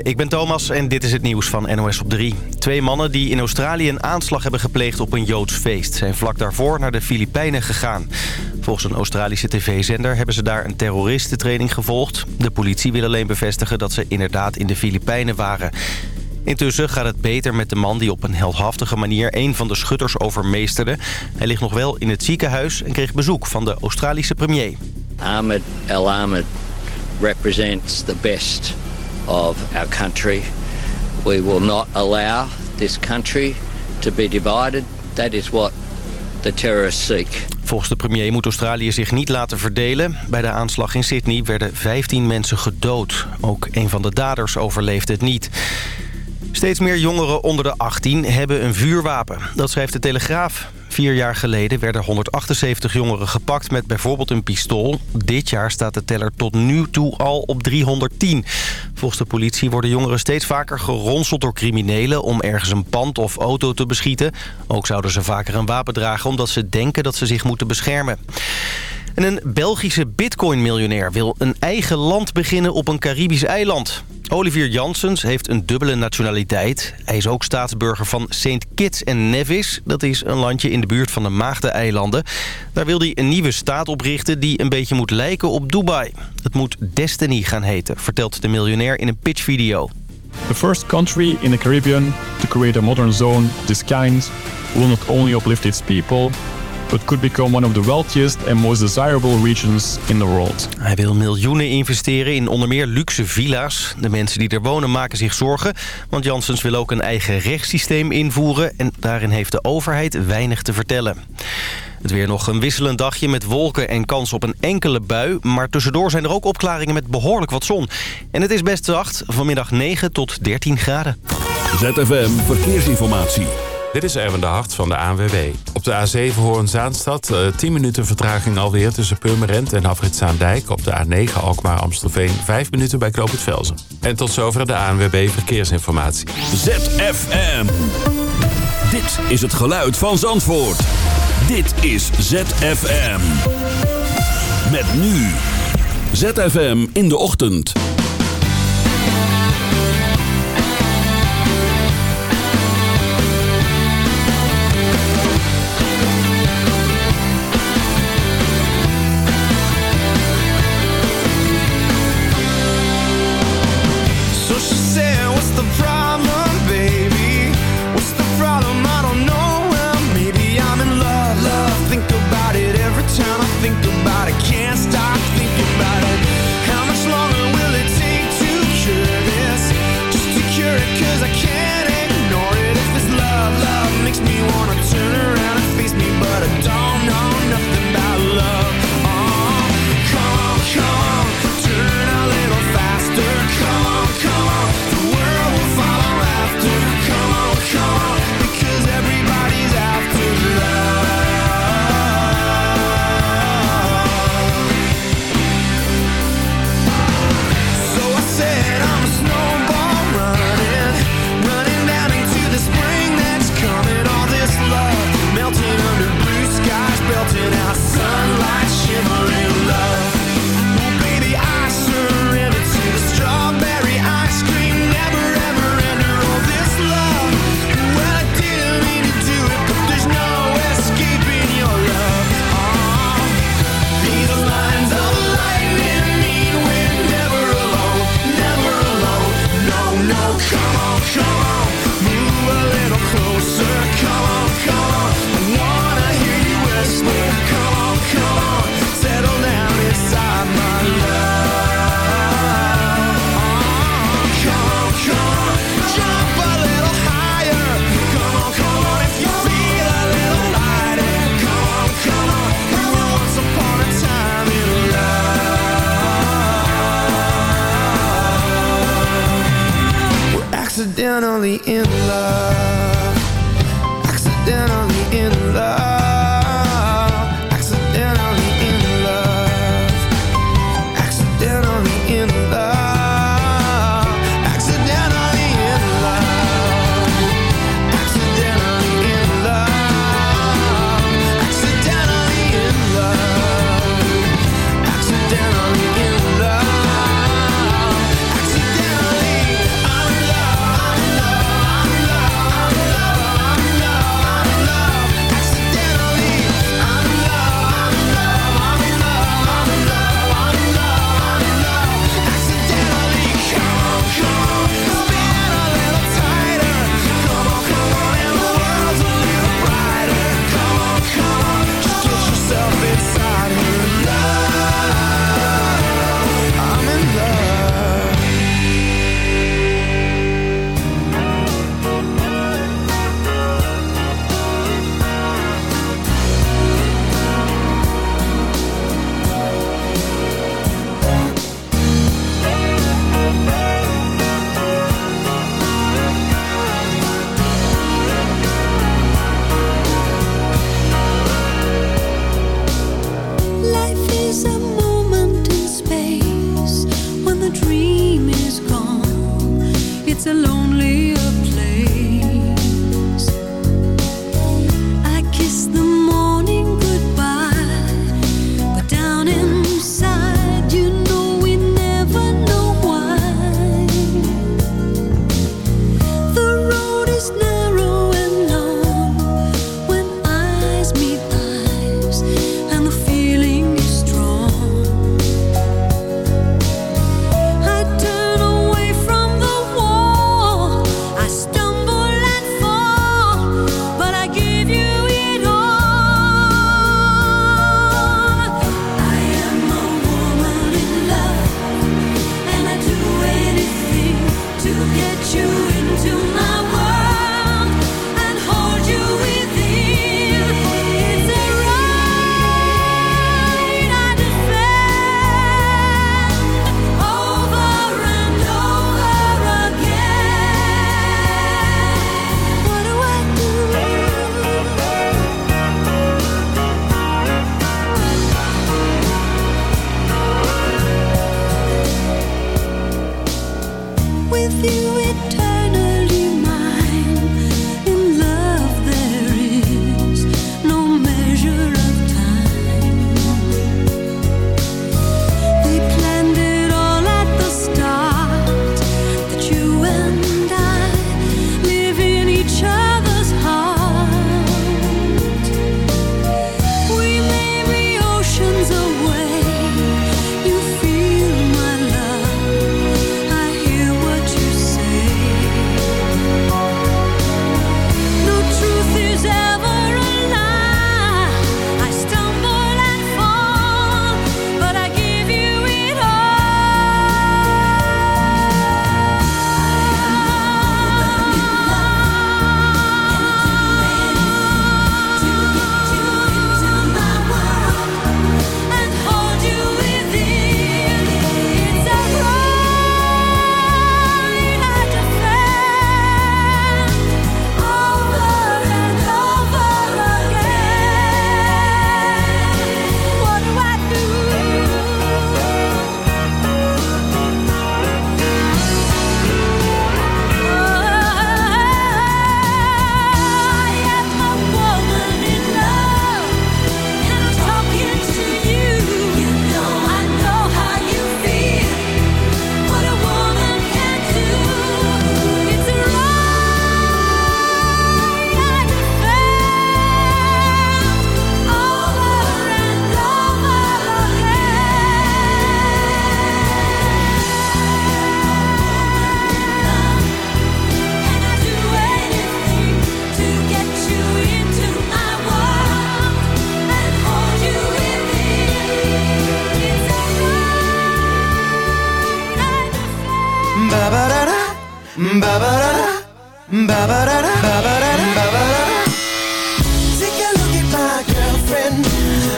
Ik ben Thomas en dit is het nieuws van NOS op 3. Twee mannen die in Australië een aanslag hebben gepleegd op een Joods feest... zijn vlak daarvoor naar de Filipijnen gegaan. Volgens een Australische tv-zender hebben ze daar een terroristentraining gevolgd. De politie wil alleen bevestigen dat ze inderdaad in de Filipijnen waren. Intussen gaat het beter met de man die op een heldhaftige manier... een van de schutters overmeesterde. Hij ligt nog wel in het ziekenhuis en kreeg bezoek van de Australische premier. Ahmed El Ahmed represents the best of our country. We will not allow this country to be divided. That is what the terrorists seek. Volgens de premier moet Australië zich niet laten verdelen. Bij de aanslag in Sydney werden 15 mensen gedood. Ook een van de daders overleefde het niet. Steeds meer jongeren onder de 18 hebben een vuurwapen. Dat schrijft de Telegraaf. Vier jaar geleden werden 178 jongeren gepakt met bijvoorbeeld een pistool. Dit jaar staat de teller tot nu toe al op 310. Volgens de politie worden jongeren steeds vaker geronseld door criminelen... om ergens een pand of auto te beschieten. Ook zouden ze vaker een wapen dragen omdat ze denken dat ze zich moeten beschermen. En een Belgische bitcoin-miljonair wil een eigen land beginnen op een Caribisch eiland. Olivier Janssens heeft een dubbele nationaliteit. Hij is ook staatsburger van St. Kitts en Nevis. Dat is een landje in de buurt van de Maagdeneilanden. Daar wil hij een nieuwe staat oprichten die een beetje moet lijken op Dubai. Het moet Destiny gaan heten, vertelt de miljonair in een pitchvideo. The first country in the Caribbean to create a modern zone this kind will not only uplift its people but could become one of the wealthiest and most desirable regions in the world. Hij wil miljoenen investeren in onder meer luxe villa's. De mensen die er wonen maken zich zorgen, want Janssens wil ook een eigen rechtssysteem invoeren... en daarin heeft de overheid weinig te vertellen. Het weer nog een wisselend dagje met wolken en kans op een enkele bui. Maar tussendoor zijn er ook opklaringen met behoorlijk wat zon. En het is best zacht, vanmiddag 9 tot 13 graden. ZFM Verkeersinformatie. Dit is Erwin de Hart van de ANWB. Op de A7 Hoorn-Zaanstad, uh, 10 minuten vertraging alweer tussen Purmerend en Afritzaandijk. Op de A9 Alkmaar-Amstelveen, 5 minuten bij Knoop het Velzen. En tot zover de ANWB Verkeersinformatie. ZFM. Dit is het geluid van Zandvoort. Dit is ZFM. Met nu. ZFM in de ochtend.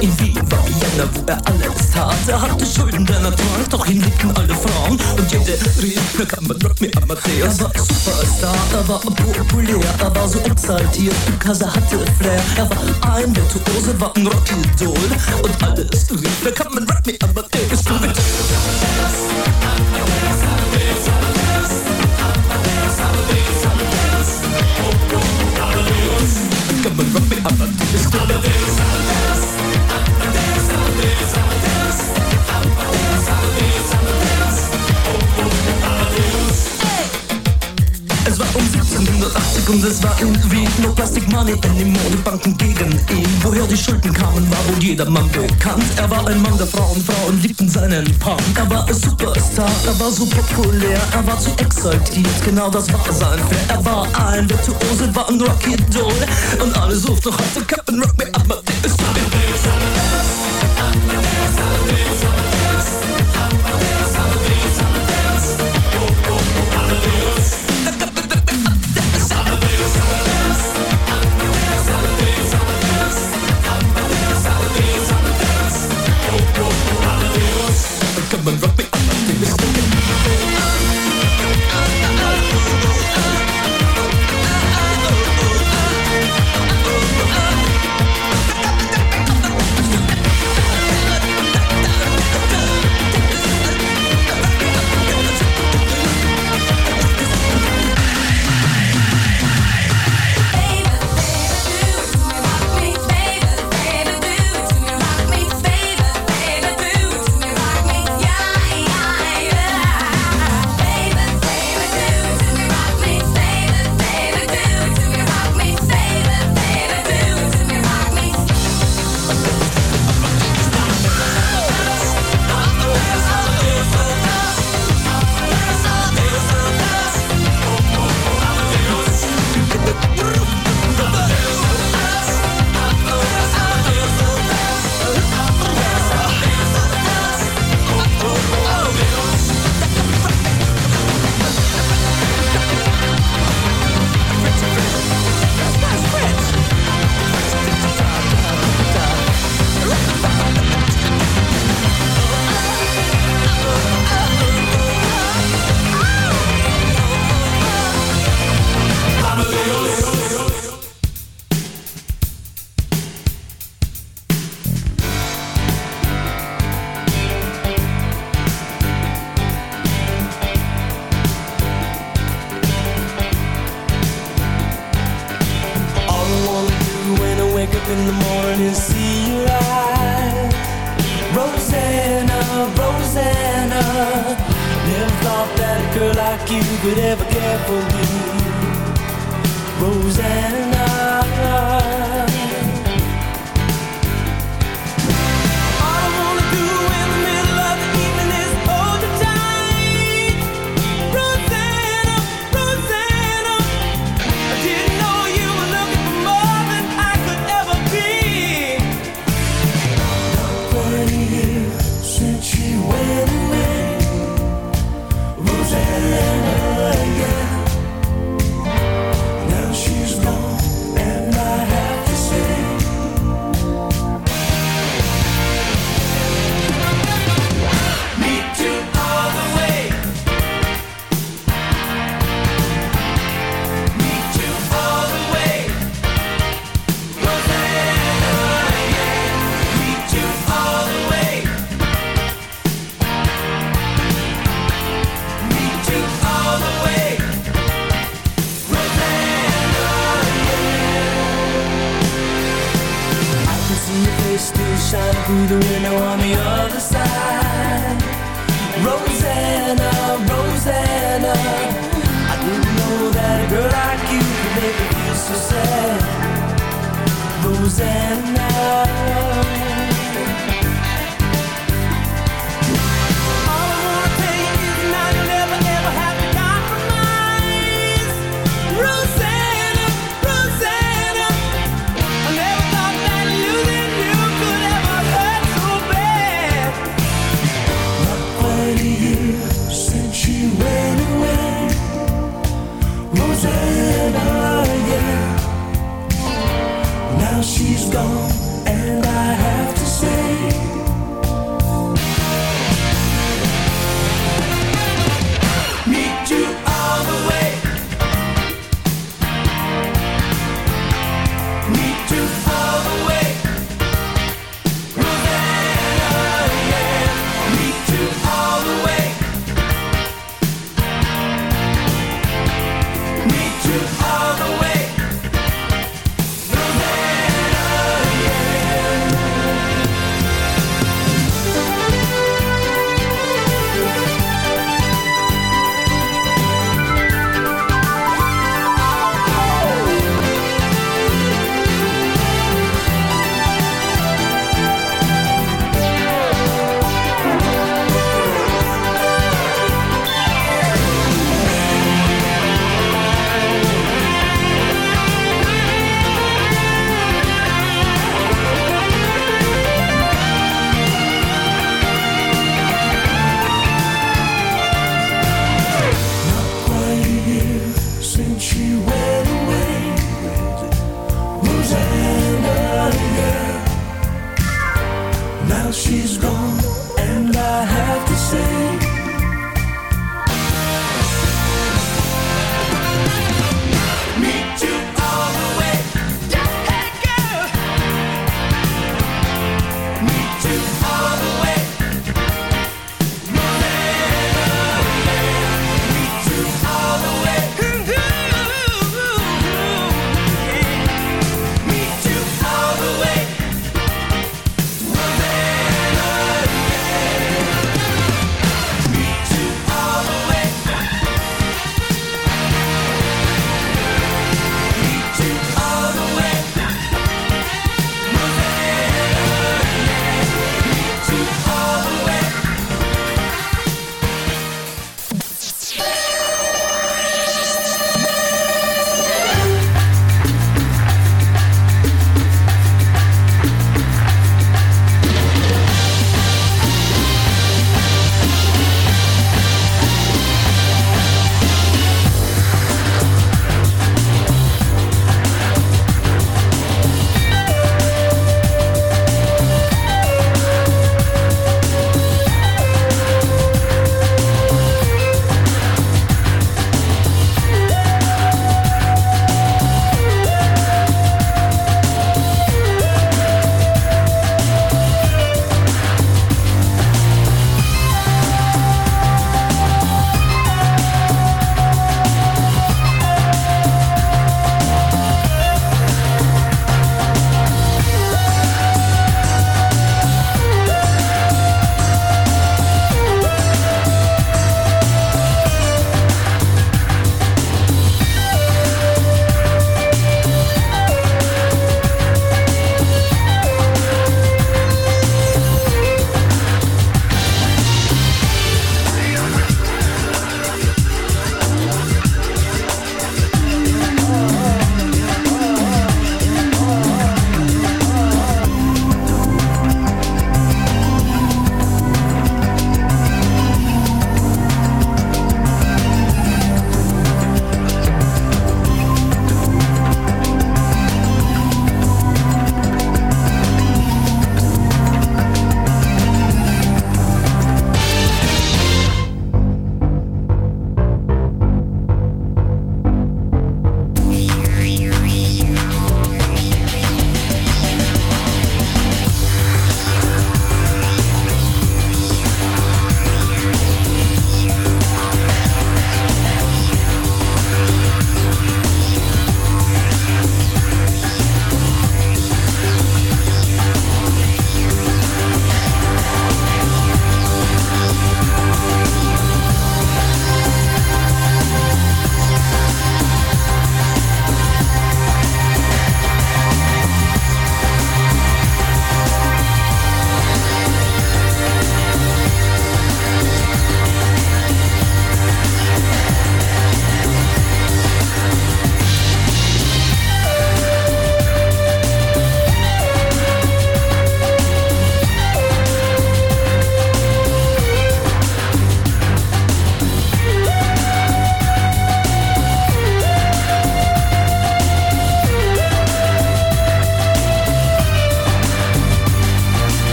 In Wien, war Vienna, wo er alles tat. Er hatte Schulden, der Natur, doch ihn liebten alle Frauen. Und jede rief, na kann man Rock me Amadeus. Er war Superstar, er war populär, er war so exaltiert, because er hatte Flair. Er war ein Virtuose, war ein Rockidol. Und alles rief, na kann man Rock me Amadeus. Come on, rock me, Amadeus. Es und es war irgendwie no Plastic Money in den Modebanken gegen ihn. Woher die Schulden kamen, war wohl jedermann bekannt. Er war ein Mann der Frauen, Frauen liebten seinen Punk. Er war ein Superstar, er war so populär, er war zu exaltiert, genau das war sein Flair. Er war ein Virtuose, war ein Rocky Doll und alle suchten noch heute Captain Rock me Amadeus. Come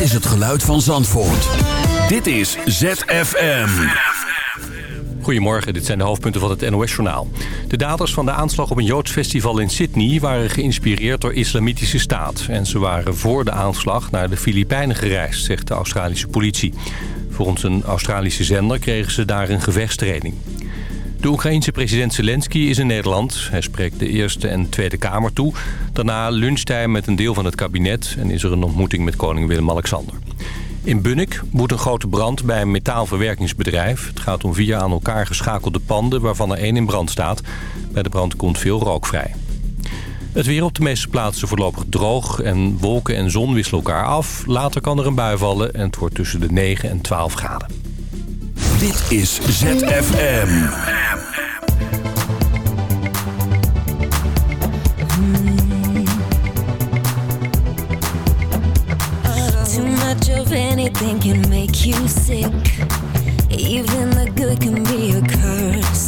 is het geluid van Zandvoort. Dit is ZFM. Goedemorgen, dit zijn de hoofdpunten van het NOS-journaal. De daders van de aanslag op een Joods festival in Sydney... waren geïnspireerd door islamitische staat. En ze waren voor de aanslag naar de Filipijnen gereisd, zegt de Australische politie. Volgens een Australische zender kregen ze daar een gevechtstraining. De Oekraïense president Zelensky is in Nederland. Hij spreekt de Eerste en Tweede Kamer toe. Daarna luncht hij met een deel van het kabinet... en is er een ontmoeting met koning Willem-Alexander. In Bunnik woedt een grote brand bij een metaalverwerkingsbedrijf. Het gaat om vier aan elkaar geschakelde panden waarvan er één in brand staat. Bij de brand komt veel rook vrij. Het weer op de meeste plaatsen voorlopig droog en wolken en zon wisselen elkaar af. Later kan er een bui vallen en het wordt tussen de 9 en 12 graden. Dit is ZFM. Too much of anything can make you sick. Even the good can be a curse. Curse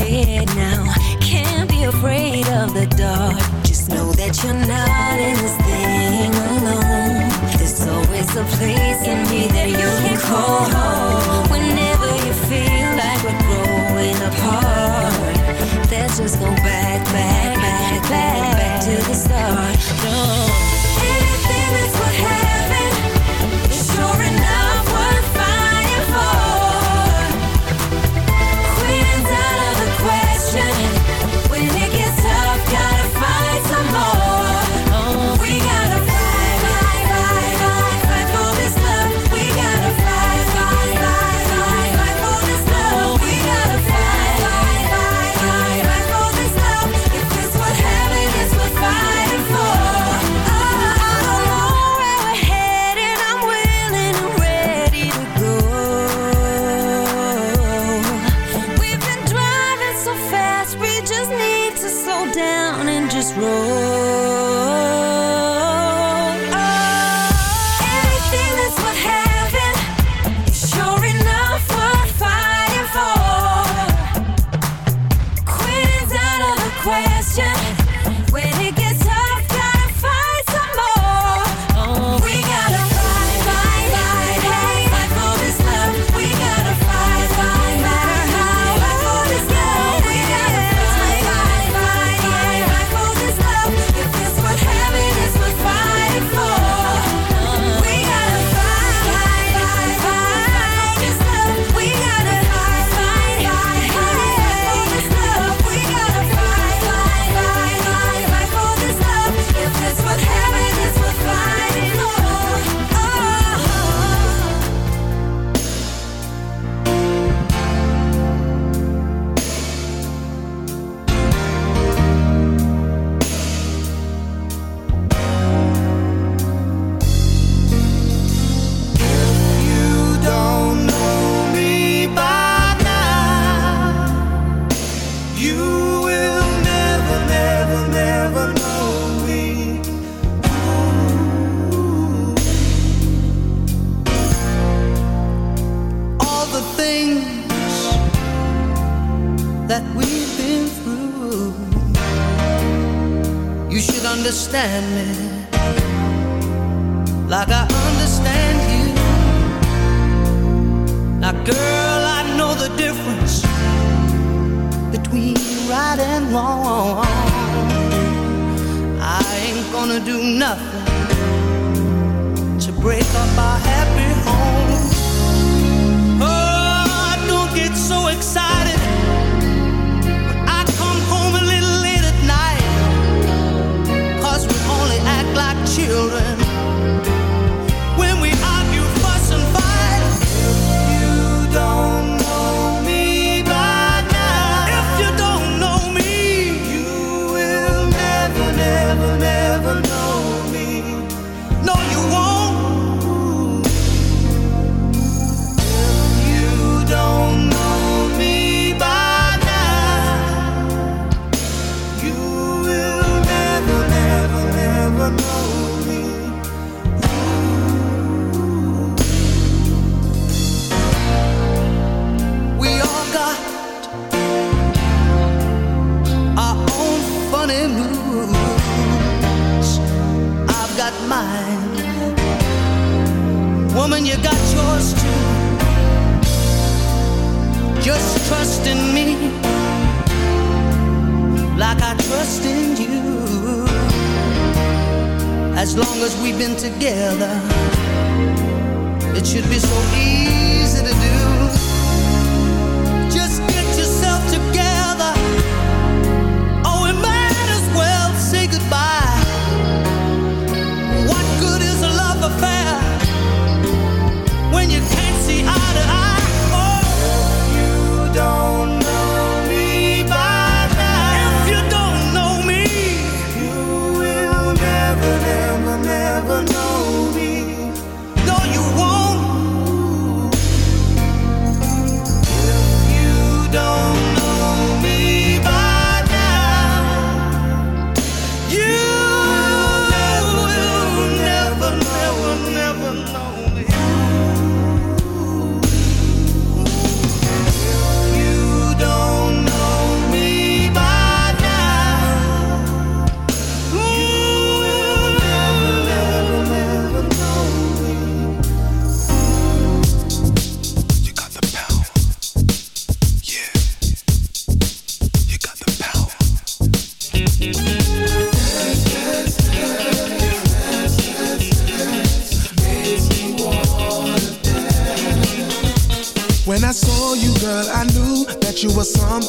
It now. Can't be afraid of the dark. Just know that you're not in this thing alone. There's always a place in me that you can call home.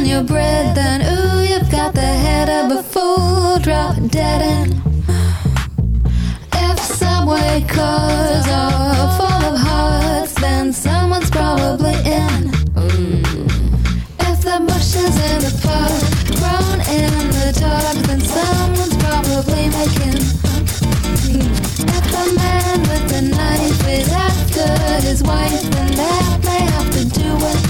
on your breath, then ooh, you've got the head of a fool. Drop dead in. If subway cars are full of hearts, then someone's probably in. If the bushes in the park grown in the dark, then someone's probably making. If the man with the knife is after his wife, then that may have to do with.